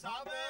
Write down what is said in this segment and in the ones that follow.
Sabbath.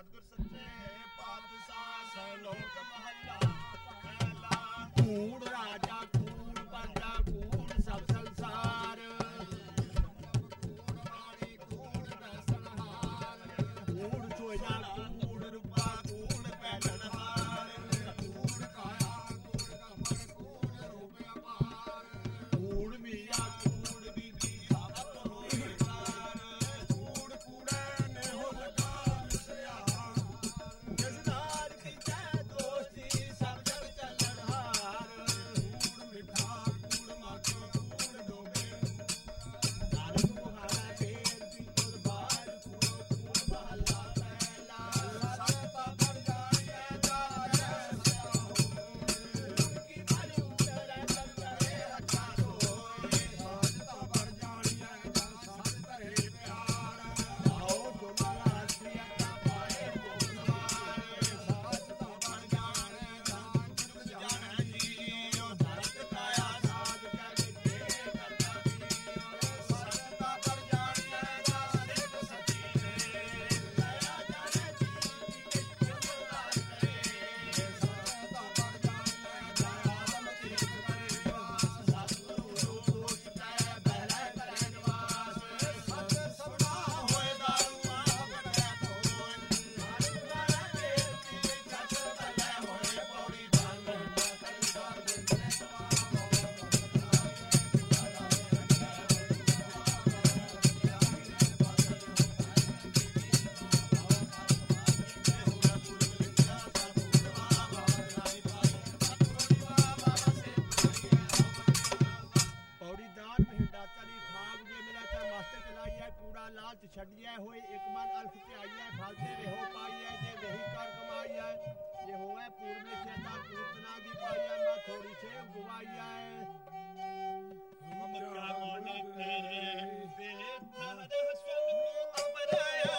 ਸਤਗੁਰ ਸੱਚੇ ਪਾਤਸ਼ਾਹ ਸਲੋਕ ਮਹੱਲਾ ਪਹਿਲਾ ਊੜ ਰਾਜ लालच छड़िए हो एक मन अल्प त्याइए फलते रहो पाइए जे वही कर कमाइए जे होवे पूर्व चेता, पूतना दी पाइए मैं थोड़ी से बुवाइए हम क्या माने तेरे बेहतर स्वर्ग को अपनाया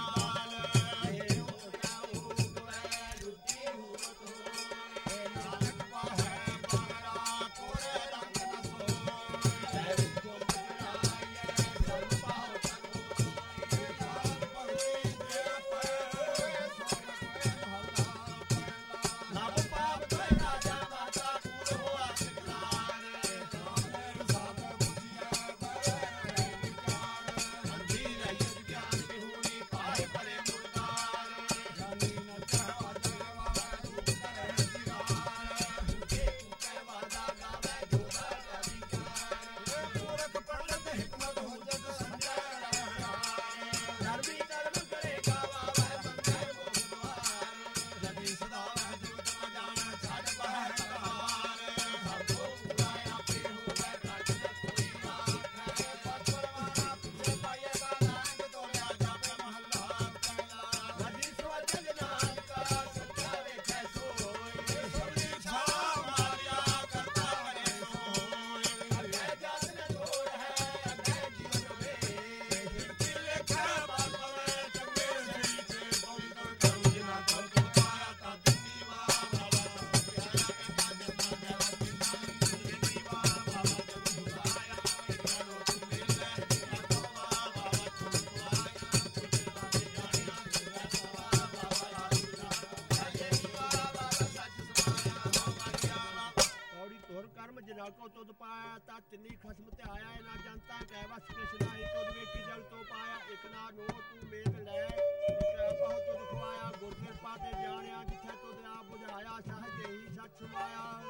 ਜੀ ਖਸਮ ਤੇ ਆਇਆ ਨਾ ਜਨਤਾ ਕਹਿ ਵਸ ਕ੍ਰਿਸ਼ਨਾ ਹੀ ਤੁਧ ਵੇਖੀ ਜਲ ਤੋਂ ਪਾਇਆ ਇਕ ਨਾ ਨੋ ਤੂੰ ਮੇਦ ਲੈ ਇਕ ਬਹੁਤ ਤੁਧ ਖਵਾਇਆ ਗੁਰ ਕਿਰਪਾ ਤੇ ਜਾਣਿਆ ਜਿੱਥੇ ਤੁਧ ਆਪ ਬੁਝਾਇਆ ਸਹਜੇ ਹੀ ਸੱਚ ਮਾਇਆ